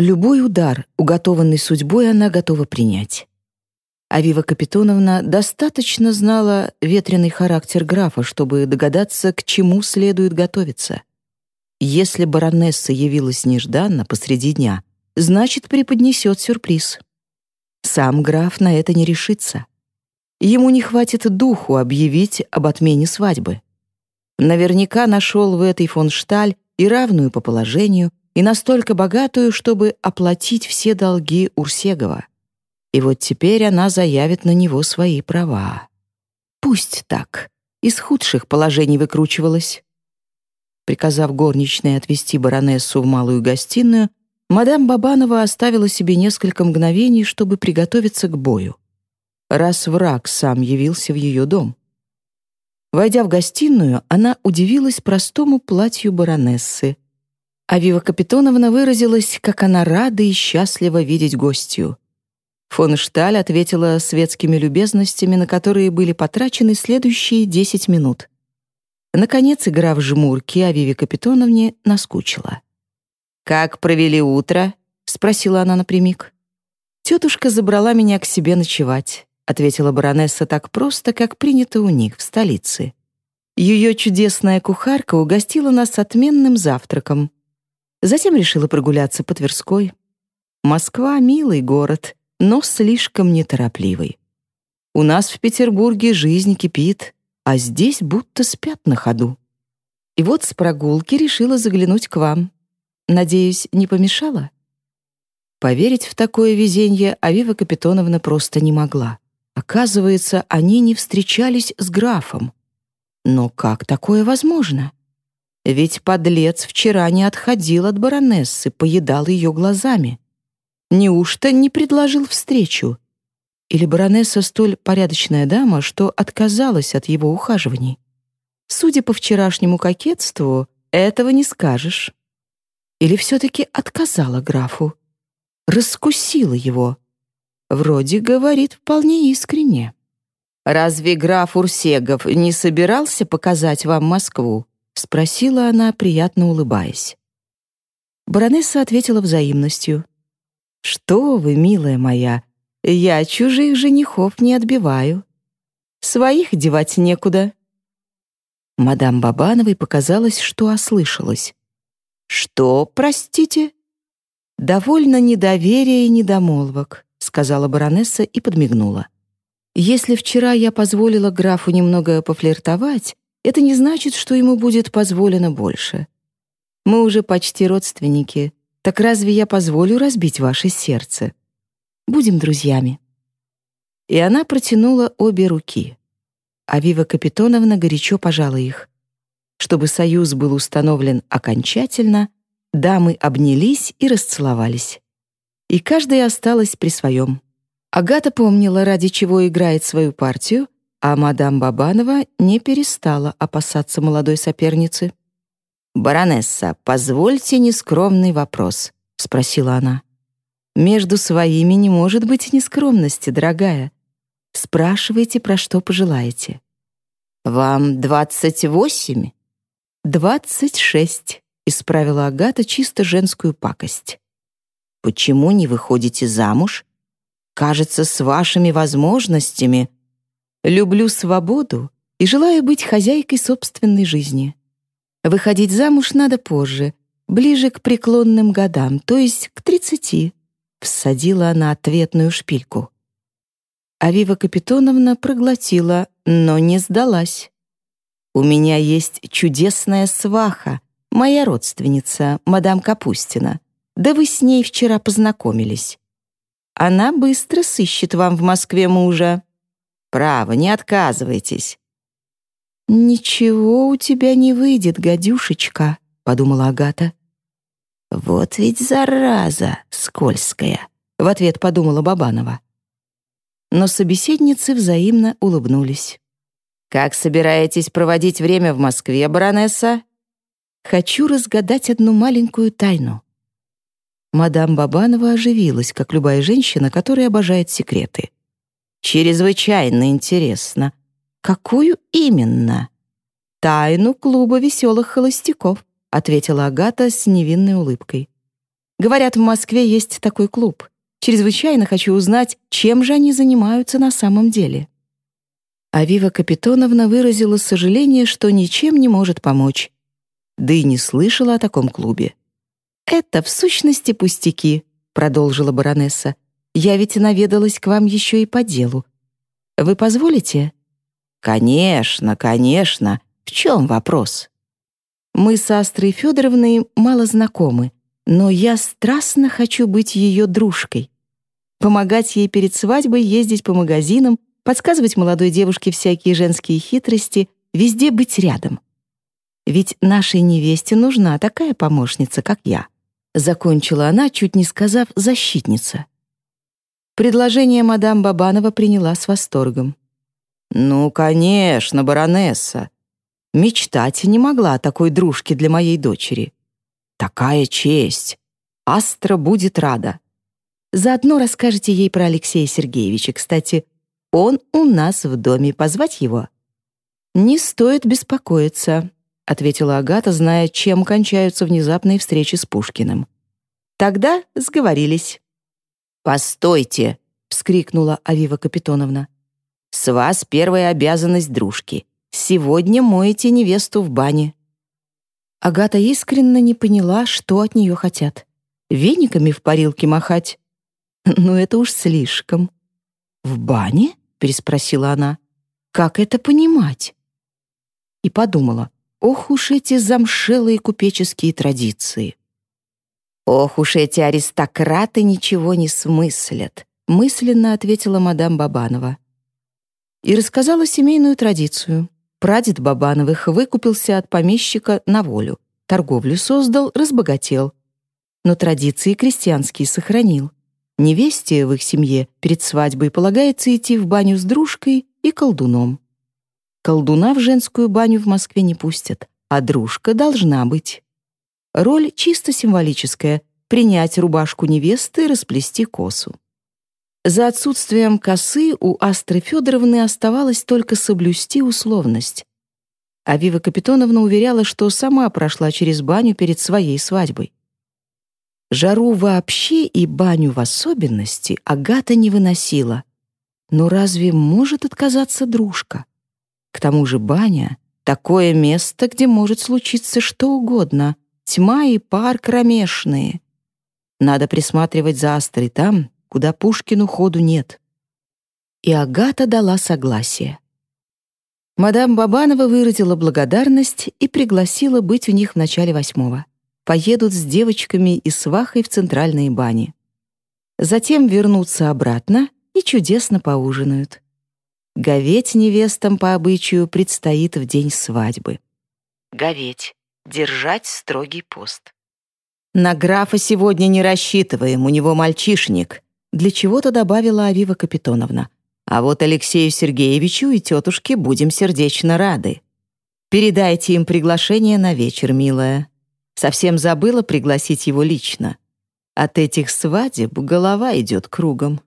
Любой удар, уготованный судьбой, она готова принять. Авива Капитоновна достаточно знала ветреный характер графа, чтобы догадаться, к чему следует готовиться. Если баронесса явилась нежданно посреди дня, значит, преподнесет сюрприз. Сам граф на это не решится. Ему не хватит духу объявить об отмене свадьбы. Наверняка нашел в этой фон Шталь и равную по положению, и настолько богатую, чтобы оплатить все долги Урсегова. И вот теперь она заявит на него свои права. Пусть так. Из худших положений выкручивалась. Приказав горничной отвезти баронессу в малую гостиную, мадам Бабанова оставила себе несколько мгновений, чтобы приготовиться к бою. Раз враг сам явился в ее дом. Войдя в гостиную, она удивилась простому платью баронессы. Авива Капитоновна выразилась, как она рада и счастлива видеть гостью. Фон Шталь ответила светскими любезностями, на которые были потрачены следующие десять минут. Наконец, игра в жмурки Авиве Капитоновне наскучила. «Как провели утро?» — спросила она напрямик. «Тетушка забрала меня к себе ночевать», — ответила баронесса так просто, как принято у них в столице. Ее чудесная кухарка угостила нас отменным завтраком. Затем решила прогуляться по Тверской. Москва — милый город, но слишком неторопливый. У нас в Петербурге жизнь кипит, а здесь будто спят на ходу. И вот с прогулки решила заглянуть к вам. Надеюсь, не помешала? Поверить в такое везение Авива Капитоновна просто не могла. Оказывается, они не встречались с графом. Но как такое возможно? Ведь подлец вчера не отходил от баронессы, поедал ее глазами. Неужто не предложил встречу? Или баронесса столь порядочная дама, что отказалась от его ухаживаний? Судя по вчерашнему кокетству, этого не скажешь. Или все-таки отказала графу? Раскусила его? Вроде говорит вполне искренне. «Разве граф Урсегов не собирался показать вам Москву?» — спросила она, приятно улыбаясь. Баронесса ответила взаимностью. «Что вы, милая моя, я чужих женихов не отбиваю. Своих девать некуда». Мадам Бабановой показалось, что ослышалась. «Что, простите?» «Довольно недоверия и недомолвок», — сказала баронесса и подмигнула. «Если вчера я позволила графу немного пофлиртовать, это не значит, что ему будет позволено больше. Мы уже почти родственники, так разве я позволю разбить ваше сердце? Будем друзьями». И она протянула обе руки. Авива Капитоновна горячо пожала их. Чтобы союз был установлен окончательно, дамы обнялись и расцеловались. И каждая осталась при своем. Агата помнила, ради чего играет свою партию, а мадам Бабанова не перестала опасаться молодой соперницы. «Баронесса, позвольте нескромный вопрос», — спросила она. «Между своими не может быть нескромности, дорогая. Спрашивайте, про что пожелаете». «Вам двадцать восемь?» «Двадцать шесть», — исправила Агата чисто женскую пакость. «Почему не выходите замуж? Кажется, с вашими возможностями. Люблю свободу и желаю быть хозяйкой собственной жизни. Выходить замуж надо позже, ближе к преклонным годам, то есть к тридцати. Всадила она ответную шпильку. Авива Капитоновна проглотила, но не сдалась. «У меня есть чудесная сваха, моя родственница, мадам Капустина. Да вы с ней вчера познакомились. Она быстро сыщет вам в Москве мужа. Право, не отказывайтесь. «Ничего у тебя не выйдет, гадюшечка», — подумала Агата. «Вот ведь зараза скользкая», — в ответ подумала Бабанова. Но собеседницы взаимно улыбнулись. «Как собираетесь проводить время в Москве, баронесса?» «Хочу разгадать одну маленькую тайну». Мадам Бабанова оживилась, как любая женщина, которая обожает секреты. «Чрезвычайно интересно. «Какую именно?» «Тайну клуба веселых холостяков», — ответила Агата с невинной улыбкой. Говорят, в Москве есть такой клуб. Чрезвычайно хочу узнать, чем же они занимаются на самом деле». Авива Капитоновна выразила сожаление, что ничем не может помочь. Да и не слышала о таком клубе. «Это, в сущности, пустяки», — продолжила баронесса. «Я ведь наведалась к вам еще и по делу. Вы позволите?» «Конечно, конечно. В чем вопрос?» «Мы с Астрой Федоровной мало знакомы, но я страстно хочу быть ее дружкой. Помогать ей перед свадьбой ездить по магазинам, подсказывать молодой девушке всякие женские хитрости, везде быть рядом. Ведь нашей невесте нужна такая помощница, как я. Закончила она, чуть не сказав «защитница». Предложение мадам Бабанова приняла с восторгом. «Ну, конечно, баронесса. Мечтать не могла о такой дружке для моей дочери. Такая честь. Астра будет рада. Заодно расскажете ей про Алексея Сергеевича. Кстати, он у нас в доме. Позвать его?» «Не стоит беспокоиться», — ответила Агата, зная, чем кончаются внезапные встречи с Пушкиным. «Тогда сговорились». «Постойте!» — вскрикнула Авива Капитоновна. «С вас первая обязанность дружки. Сегодня моете невесту в бане». Агата искренне не поняла, что от нее хотят. Вениками в парилке махать? Ну, это уж слишком. «В бане?» переспросила она. Как это понимать? И подумала: ох уж эти замшелые купеческие традиции. Ох уж эти аристократы ничего не смыслят, мысленно ответила мадам Бабанова. И рассказала семейную традицию. Прадед Бабановых выкупился от помещика на волю, торговлю создал, разбогател. Но традиции крестьянские сохранил. Невесте в их семье перед свадьбой полагается идти в баню с дружкой и колдуном. Колдуна в женскую баню в Москве не пустят, а дружка должна быть. Роль чисто символическая — принять рубашку невесты и расплести косу. За отсутствием косы у Астры Федоровны оставалось только соблюсти условность. Авива Капитоновна уверяла, что сама прошла через баню перед своей свадьбой. Жару вообще и баню в особенности Агата не выносила. Но разве может отказаться дружка? К тому же баня — такое место, где может случиться что угодно. Тьма и пар кромешные. Надо присматривать за Астрой там, куда Пушкину ходу нет. И Агата дала согласие. Мадам Бабанова выразила благодарность и пригласила быть у них в начале восьмого поедут с девочками и свахой в центральные бани. Затем вернутся обратно и чудесно поужинают. Говеть невестам по обычаю предстоит в день свадьбы. Говеть. Держать строгий пост. На графа сегодня не рассчитываем, у него мальчишник. Для чего-то добавила Авива Капитоновна. А вот Алексею Сергеевичу и тетушке будем сердечно рады. Передайте им приглашение на вечер, милая. Совсем забыла пригласить его лично. От этих свадеб голова идет кругом.